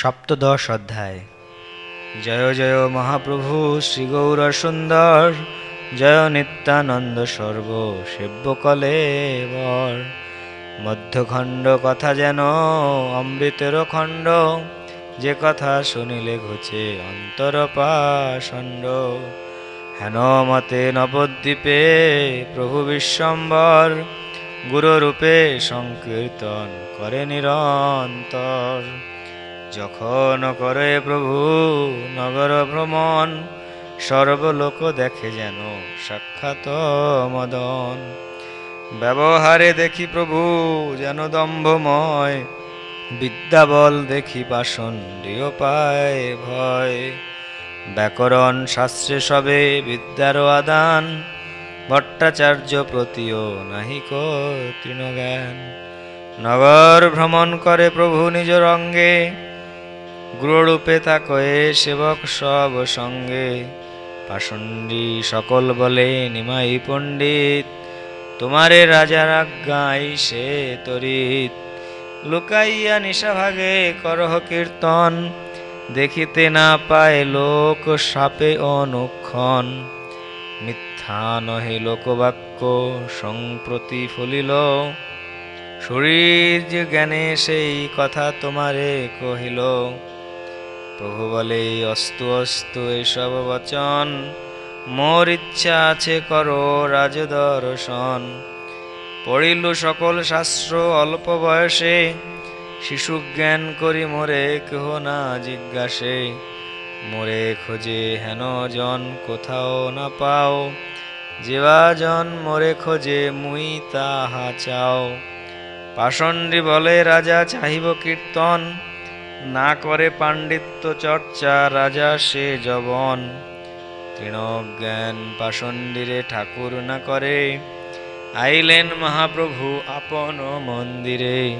সপ্তদশ অধ্যায়। জয় জয় মহাপ্রভু শ্রী গৌর সুন্দর জয় নিত্যানন্দ সর্ব সেব্যকলে বর মধ্যখণ্ড কথা যেন, অমৃতের খণ্ড, যে কথা শুনিলে ঘুচে অন্তর পাষণ্ড হেন মতে নবদ্বীপে প্রভু বিশ্বম্বর, গুরুরূপে সংকীর্তন করে নিরন্তর। যখন করে প্রভু নগর ভ্রমণ, সর্বলোক দেখে যেন সাক্ষাৎ মদন। ব্যবহারে দেখি প্রভু যেন দম্ভময়, বিদ্যাবল দেখি বাসন পাষণ্ডীয় পায় ভয়। ব্যাকরণ শাস্ত্রে সবে বিদ্যার আদান, ভট্টাচার্য প্রতিও নাহিক তৃণজ্ঞান। নগর ভ্রমণ করে প্রভু নিজ রঙ্গে গুরুরূপে তাকয়ে সেবক সব সঙ্গে। পাষণ্ডী সকল বলে নিমাই পণ্ডিত, তোমারে রাজার আজ্ঞাই সে তরিত। লুকাইয়া নিশাভাগে করহ কীর্তন, দেখিতে না পায় লোক সাপে অনুক্ষণ। মিথ্যা নহে লোকবাক্য সংপ্রতি ফলিল। শরীর জ্ঞানে সেই কথা তোমারে কহিল। প্রভু বলে অস্তু অস্তু, এসব বচন, মোর ইচ্ছা আছে করো রাজদর্শন। পড়িল সকল শাস্ত্র অল্প বয়সে, শিশু জ্ঞান করি মোরে কেহ না জিজ্ঞাসে। মোরে খোঁজে হেন জন, কোথাও না পাও। যেবা জন মোরে খোঁজে, মুই তাহা চাও। পাষণ্ডী বলে, রাজা চাহিব কীর্তন না করে পাণ্ডিত্য চর্চা রাজা সে জবন তৃণজ্ঞান পাষণ্ডীরে ঠাকুর না করে, আইলেন মহাপ্রভু আপন মন্দিরে।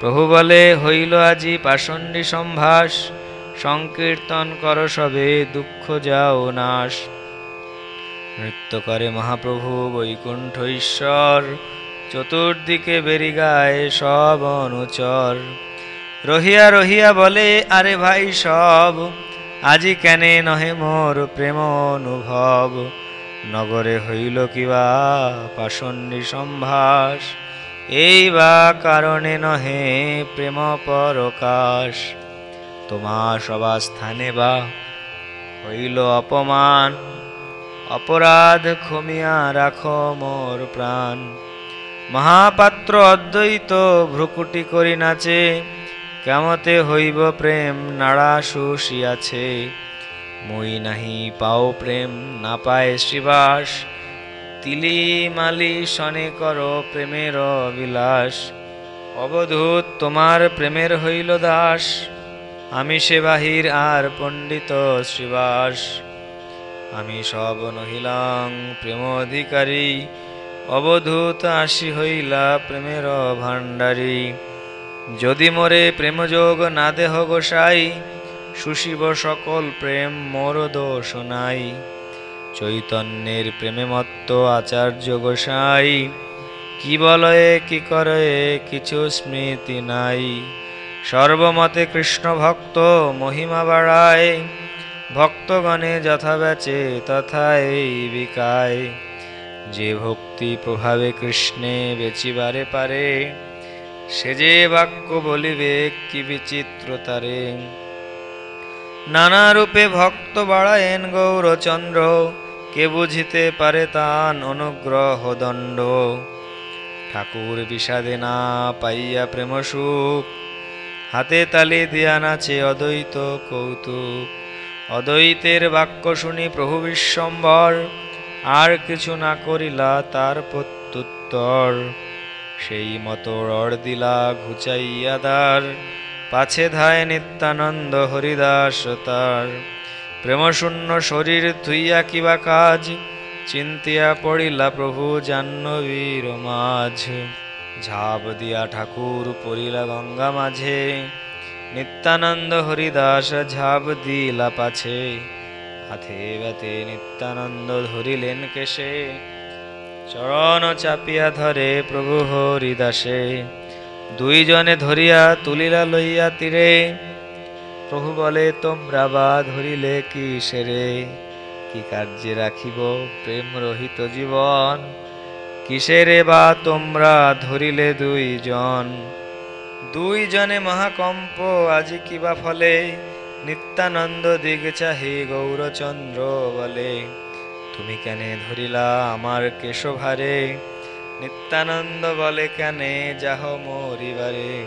প্রভু বলে, হইল আজি পাষণ্ডী সম্ভাস, সংকীর্তন কর সবে, দুঃখ যাও নাশ। নৃত্য করে মহাপ্রভু বৈকুণ্ঠ ঈশ্বর, চতুর্দিকে বেরি গায়ে সব অনুচর। রহিয়া রহিয়া বলে, আরে ভাই সব, আজি কেনে নহে মোর প্রেম অনুভব? নগরে হইল কিবা পাষণ্ডী সম্ভাস? এই বা কারণে নহে প্রেম পরকাশ? তোমা সবা স্থানে বা হইল অপমান? অপরাধ ক্ষমিয়া রাখো মোর প্রাণ। মহাপাত্র অদ্বৈত ভ্রুকুটি করি নাচে কেমতে হইব প্রেম? নাড়া শুষিয়াছে। মই নাহি পাও প্রেম, না পায় শ্রীবাস। তিলি মালি শনে কর প্রেমের বিলাস। অবধূত তোমার প্রেমের হইল দাস। আমি সে বাহির আর পণ্ডিত শ্রীবাস। আমি সব নহিলাং প্রেম অধিকারী অবধূত আসি হইলা প্রেমের ভাণ্ডারী। যদি মোরে প্রেমযোগ না দেহ গোসাই, সুশিব সকল প্রেম মোর দোষ নাই। চৈতন্যের প্রেমে মত্ত আচার্য গোসাই, কি বলয়ে, কি করে কিছু স্মৃতি নাই। সর্বমতে কৃষ্ণ ভক্ত মহিমা বাড়ায়, ভক্তগণে যথা বেচে এই বিকায়। যে ভক্তি প্রভাবে কৃষ্ণে বেচিবারে পারে সে যে বাক্য বলিবে, কি বিচিত্র তারে। নানা রূপে ভক্ত বাড়ায়েন গৌরচন্দ্র, কে বুঝিতে পারে তান অনুগ্রহ দণ্ড। ঠাকুর বিষাদে না পাইয়া প্রেম সুখ, হাতে তালি দিয়া নাচে অদ্বৈত কৌতুক। অদ্বৈতের বাক্য শুনি প্রভু বিশ্বম্বর, আর কিছু না করিলা তার প্রত্যুত্তর। সেই মতো রড় দিলা ঘুচাইয়া দ্বার, পাছে ধায় নিত্যানন্দ হরিদাস তার। প্রেমশূন্য শরীর থুইয়া কিবা কাজ, চিন্তিয়া পড়িলা প্রভু জাহ্নবীর মাঝ। ঝাপ দিয়া ঠাকুর পড়িলা গঙ্গা মাঝে, নিত্যানন্দ হরিদাস ঝাপ দিলা পাছে। হাতে বাতে নিত্যানন্দ ধরিলেন কেশে চরণ চাপিয়া ধরে প্রভু হরিদাসে। দুইজনে ধরিয়া তুলিলা লইয়া তীরে। প্রভু বলে, তোমরা বা ধরিলে কি সেরে? কি কার্যে রাখিব প্রেম রহিত জীবন? কিসেরে বা তোমরা ধরিলে দুইজন? দুইজনে মহাকম্প, আজি কিবা ফলে? নিত্যানন্দ দিগ চাহি গৌরচন্দ্র বলে। তুমি কেনে ধরিলা আমার কেশভারে? নিত্যানন্দ বলে কেনে যাহ মরিবারে?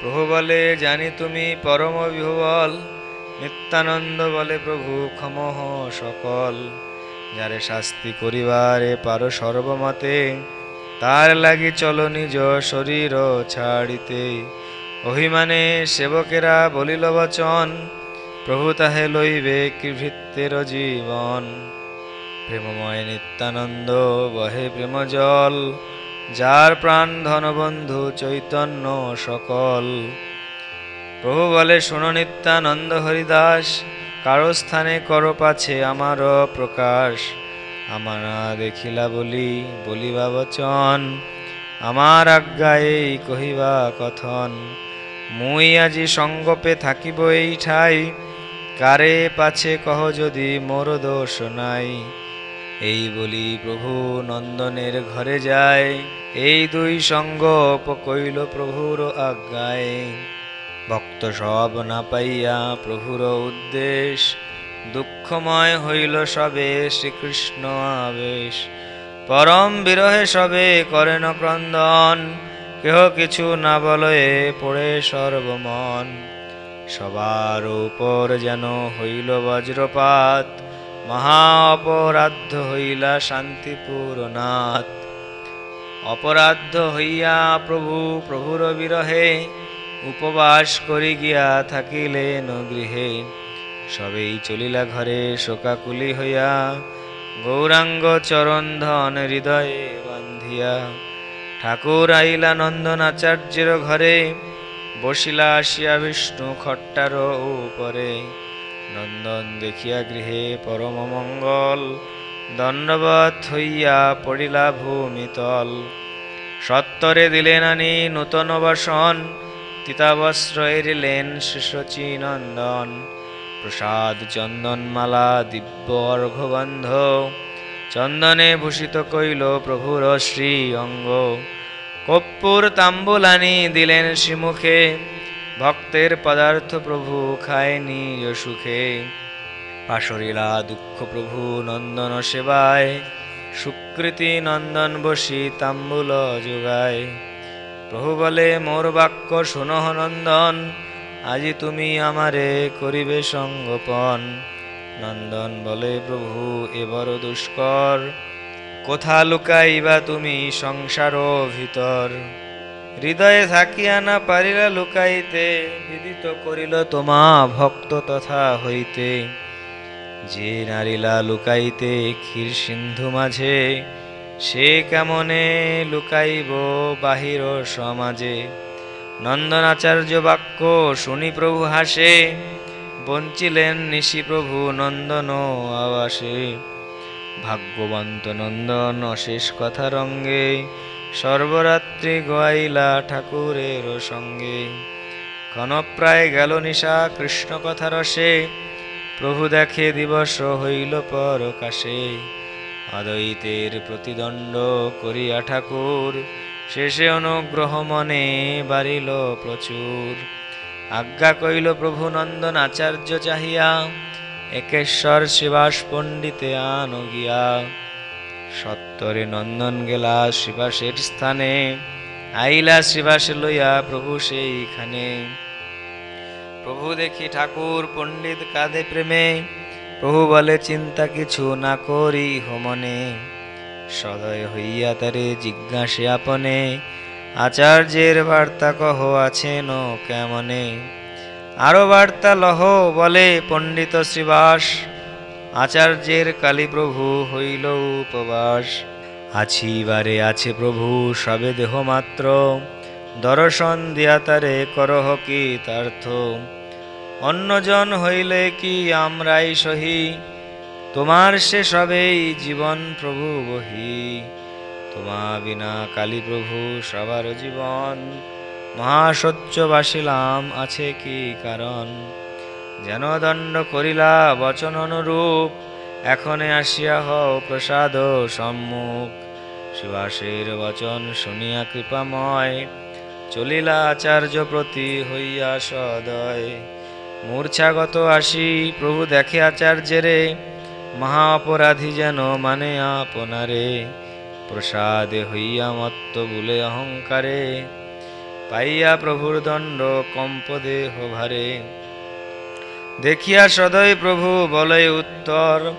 প্রভু বলে, জানি তুমি পরম বিহবল। নিত্যানন্দ বলে, প্রভু ক্ষমহ সকল। যারে শাস্তি করিবারে পারো সর্বমতে, তার লাগি চলো নিজ শরীর ছাড়িতে। অভিমানে সেবকেরা বলিল, বচন, প্রভু তাহে লইবে কৃভৃত্যের জীবন। প্রেমময় নিত্যানন্দ, বহে প্রেম জল যার প্রাণ ধনবন্ধু চৈতন্য সকল। প্রভু বলে, শোনো নিত্যানন্দ হরিদাস, কারও স্থানে করো পাছে আমার প্রকাশ। আমার দেখিলা বলি, বলিবা বচন। আমার আজ্ঞা এই কহিবা কথন। মুই আজি সঙ্গপে থাকিব এই ঠাই কারে পাছে কহ যদি মোর দোষ নাই? এই বলি, প্রভু নন্দনের ঘরে যায়। এই দুই সঙ্গ কইল প্রভুর আজ্ঞায়। ভক্ত সব না পাইয়া প্রভুর উদ্দেশ। দুঃখময় হইল সবে শ্রীকৃষ্ণ আবেশ। পরম বিরহে সবে করেন ক্রন্দন। কেহ কিছু না বলয়ে পড়ে সর্বমন। সবার উপর যেন হইল বজ্রপাত। মহা অপরাধ হইলা শান্তিপুরনাথ অপরাধ হইয়া প্রভু প্রভুর বিরহে উপবাস করি গিয়া থাকিলেন গৃহে। সবেই চলিলা ঘরে শোকাকুলি হইয়া গৌরাঙ্গ চরণ ধন হৃদয়ে বান্ধিয়া। ঠাকুর আইলা নন্দন আচার্যের ঘরে, বসিলা আসিয়া বিষ্ণু খট্টার উপরে। নন্দন দেখিয়া গৃহে পরম মঙ্গল দণ্ডবত হইয়া পড়িলা ভূমিতল। সত্তরে দিলেন আনি নূতন বাসন, তিতাবস্ত্র এরিলেন শিশচী নন্দন। প্রসাদ চন্দনমালা, দিব্য অর্ঘগন্ধ চন্দনে ভূষিত কইল প্রভুর শ্রী অঙ্গ। কপ্পুর তাম্বুলানি দিলেন শ্রীমুখে ভক্তের পদার্থ প্রভু খায় নিজ সুখে পাশরিলা দুঃখ প্রভু নন্দন সেবায়, সুকৃতি নন্দন বসি তাম্বুল যোগায়। প্রভু বলে, মোর বাক্য শুনহ নন্দন, আজি তুমি আমারে করিবে সঙ্গপন। নন্দন বলে, প্রভু এবার দুষ্কর, কোথা লুকাইবা তুমি সংসার ভিতর? হৃদয়ে থাকিয়া না পারিলা লুকাইতে বিদিত করিল তোমা ভক্ত তথা হইতে। যে নারিলা লুকাইতে ক্ষীর সিন্ধু মাঝে, সে কেমনে লুকাইব বাহির সমাজে? নন্দনাচার্য বাক্য শুনি প্রভু হাসে, বঞ্চিলেন নিশি প্রভু নন্দন আবাসে। ভাগ্যবন্ত নন্দন অশেষ কথা রঙ্গে সর্বরাত্রি গোয়াইলা ঠাকুরের সঙ্গে। ক্ষণপ্রায় গেল নিশা, কৃষ্ণ কথা রসে। প্রভু দেখে দিবস হইল পরকাশে। অদ্বৈতের প্রতিদণ্ড করিয়া ঠাকুর, শেষে অনুগ্রহ মনে বাড়িল প্রচুর। আজ্ঞা কইল, প্রভু নন্দন আচার্য চাহিয়া, একেশ্বর শিবাস পণ্ডিতে আন গিয়া। সত্তরে নন্দন গেলা শিবাসের স্থানে, আইলা শিবাসে লইয়া প্রভু সেইখানে। প্রভু দেখি ঠাকুর পণ্ডিত কাঁধে প্রেমে, প্রভু বলে, চিন্তা কিছু না করি হোমনে। সদয় হইয়া তারে জিজ্ঞাসে আপনে, আচার্যের বার্তা কহ আছেন কেমনে? আরও বার্তা লহ, বলে পণ্ডিত শ্রীবাস আচার্যের কালী প্রভু হইল উপবাস। আছি বারে আছে প্রভু, সবে দেহ মাত্র। দর্শন দিয়া তারে করহ কি তার্থ। অন্যজন হইলে কি আমরাই সহি? তোমার সে সবেই জীবন প্রভু বহি। তোমা বিনা কালী প্রভু সবার জীবন। মহাসত্য বাসিলাম আছে কি কারণ? যেন দণ্ড করিলা বচন অনুরূপ, এখনে আসিয়া হও প্রসাদ সম্মুখ। শিবাসের বচন শুনিয়া কৃপাময়, চলিলা আচার্য প্রতি হইয়া সদয়। মূর্ছাগত আসি, প্রভু দেখে আচার্যেরে, মহা অপরাধী যেন মানে আপনারে। প্রসাদে হইয়া মত্ত বুলে অহংকারে, পাইয়া প্রভুর দণ্ড কম্প দেহ ভারে। দেখিয়া সদয় প্রভু বলে উত্তর,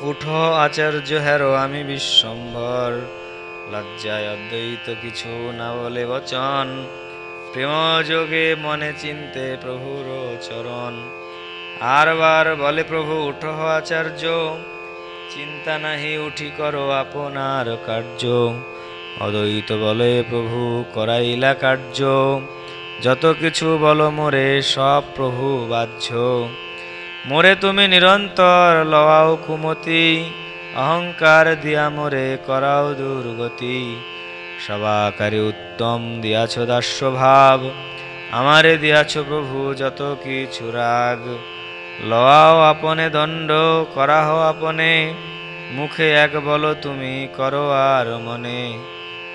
উঠ আচার্য হেরো, আমি বিশ্বম্ভর লজ্জায় অদ্বৈত কিছু না বলে বচন। প্রেম যোগে মনে চিনতে প্রভুর চরণ। আরবার বলে প্রভু, উঠ আচার্য, চিন্তা নাহি, উঠি করো আপনার কার্য। অদ্বৈত বলে প্রভু, করাইলা কার্য। যত কিছু বলো মোরে, সব প্রভু বাহ্য। মোরে তুমি নিরন্তর লওয়াও কুমতি, অহংকার দিয়া মোরে করাও দুর্গতি। সবাকারে উত্তম দিয়াছ দাস্য ভাব আমারে দিয়াছ প্রভু যত কিছু রাগ। লওয়াও আপনে দণ্ড, করাহ আপনে, মুখে এক বলো তুমি করো আর মনে।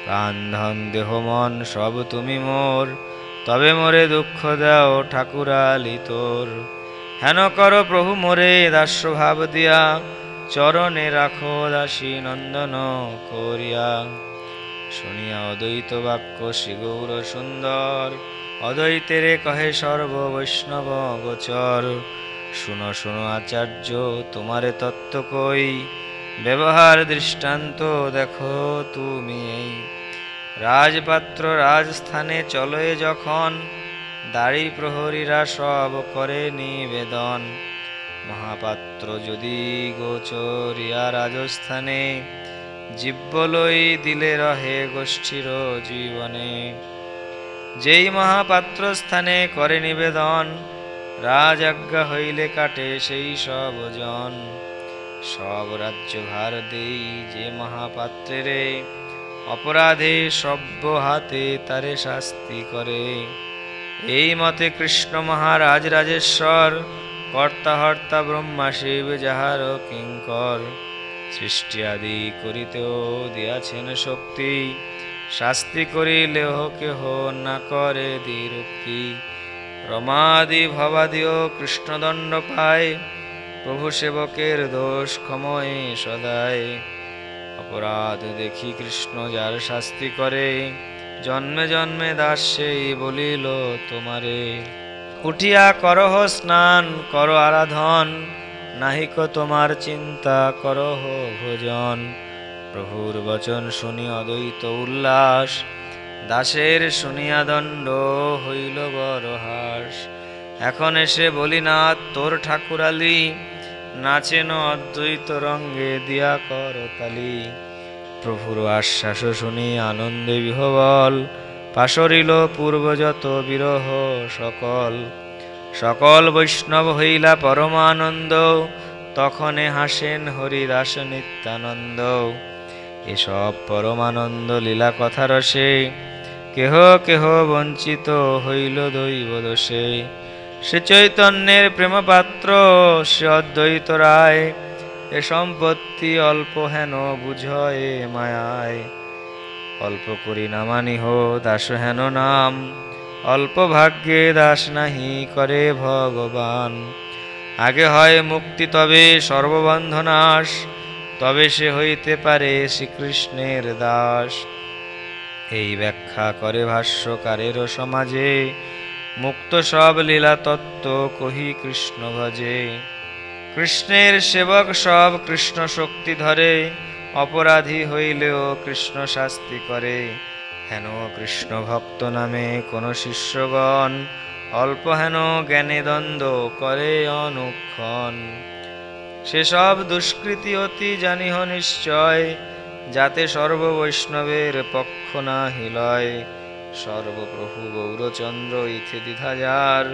প্রাণ ধন দেহ মন সব তুমি মোর তবে মোরে দুঃখ দাও ঠাকুরালি তোর। হেন কর প্রভু মোরে দাস্য ভাব দিয়া, চরণে রাখো দাসী নন্দন করিয়া। শুনিয়া অদ্বৈত বাক্য শ্রী গৌর সুন্দর, অদ্বৈতেরে কহে সর্ব বৈষ্ণব গোচর। শুনো শুনো আচার্য, তোমারে তত্ত্ব কই? ব্যবহার দৃষ্টান্ত দেখো তুমি। রাজপাত্র রাজস্থানে চলয়ে যখন দাড়ি প্রহরীরা সব করে নিবেদন। মহাপাত্র যদি গোচরিয়া রাজস্থানে জীব্বলই দিলে রহে গোষ্ঠীর জীবনে। যেই মহাপাত্র স্থানে করে নিবেদন রাজ আজ্ঞা হইলে কাটে সেই সব জন। সব রাজ্য ভার দেই যে মহাপাত্রেরে। অপরাধে সভ্য হাতে তারে শাস্তি করে। এই মতে কৃষ্ণ মহারাজ রাজেশ্বর, কর্তা হর্তা ব্রহ্মা শিব যাহার কিঙ্কর। সৃষ্টি আদি করিতেও দিয়াছেন শক্তি, শাস্তি করিলেহ কেহ না করে দিরুক্তি রমাদি ভবাদিও কৃষ্ণদণ্ড পায়, প্রভু সেবকের দোষ ক্ষময়ে সদায়। অপরাধ দেখি কৃষ্ণ যার শাস্তি করে। জন্মে জন্মে দাস সেই বলিল, তোমারে উঠিয়া করহ স্নান, কর আরাধন নাহিক তোমার চিন্তা করহ ভোজন। প্রভুর বচন শুনি অদ্বৈত উল্লাস, দাসের শুনিয়া দণ্ড হইল বড় হাস। এখন এসে বলি না তোর ঠাকুরালি নাচেন অদ্বৈত রঙ্গে দিয়া কর তালি। প্রভুর আশ্বাস শুনি আনন্দে বিহবল, পাশরিল পূর্বযত বিরহ সকল। সকল বৈষ্ণব হইলা পরমানন্দ, তখনে হাসেন হরিদাস নিত্যানন্দ। এসব পরমানন্দ লীলা কথা রসে, কেহ কেহ বঞ্চিত হইল দৈব দোষে। সে চৈতন্যের প্রেমপাত্র সে অদ্বৈত রায়, এ সম্পত্তি অল্প হেন বুঝয় মায়ায়। অল্প করি নামানিহ দাস হেন নাম। অল্প ভাগ্যে দাস নাহি করে ভগবান। আগে হয় মুক্তি তবে সর্ববন্ধনাশ তবে সে হইতে পারে শ্রীকৃষ্ণের দাস। এই ব্যাখ্যা করে ভাষ্যকারেরও সমাজে মুক্ত সব লীলা তত্ত্ব কহি কৃষ্ণ ভজে। কৃষ্ণের সেবক সব কৃষ্ণ শক্তি ধরে, অপরাধী হইলেও কৃষ্ণ শাস্তি করে। হেন কৃষ্ণ ভক্ত নামে কোন শিষ্যগণ, অল্প হেন জ্ঞানে দ্বন্দ্ব করে অনুক্ষণ। সেসব দুষ্কৃতি অতি জানিহ নিশ্চয়, যাতে সর্ব বৈষ্ণবের পক্ষ না হিলয় সর্বপ্রভু গৌরচন্দ্র ইথে দ্বিধাজার।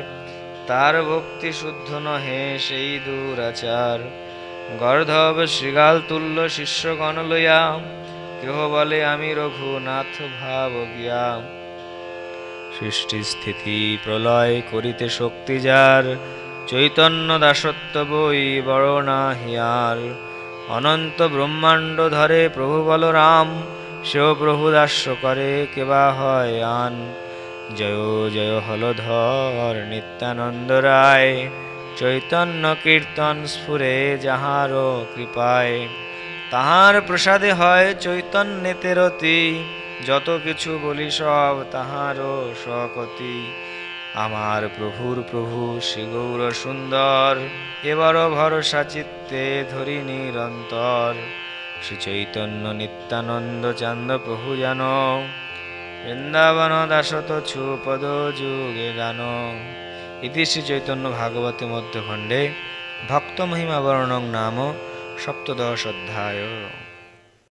তার ভক্তি শুদ্ধ নহে সেই দুরাচার। গর্ধব শৃগাল তুল্য শিষ্যগণ লইয়া কেহ বলে, আমি রঘুনাথ ভাব গিয়া সৃষ্টি স্থিতি প্রলয় করিতে শক্তি যার। চৈতন্য দাসত্ব বই বড় না হিয়ার। অনন্ত ব্রহ্মাণ্ড ধরে প্রভু বলরাম। সেও প্রভু দাস্য করে কেবা হয় আন। জয় জয় হলধর নিত্যানন্দ রায়, চৈতন্য কীর্তন স্ফুরে যাহারও কৃপায়। তাহার প্রসাদে হয় চৈতন্যেতে রতি যত কিছু বলি সব তাহারও সকতি আমার প্রভুর প্রভু শ্রী গৌর সুন্দর এবার ভরসা চিত্তে ধরি নিরন্তর। শ্রী চৈতন্য নিত্যানন্দ চান্দ প্রভু জান, বৃন্দাবন দাসত ছুপদ যুগে গান। ইতি শ্রী চৈতন্য ভাগবতী মধ্যখণ্ডে ভক্ত মহিমাবর্ণং নাম সপ্তদশ অধ্যায়।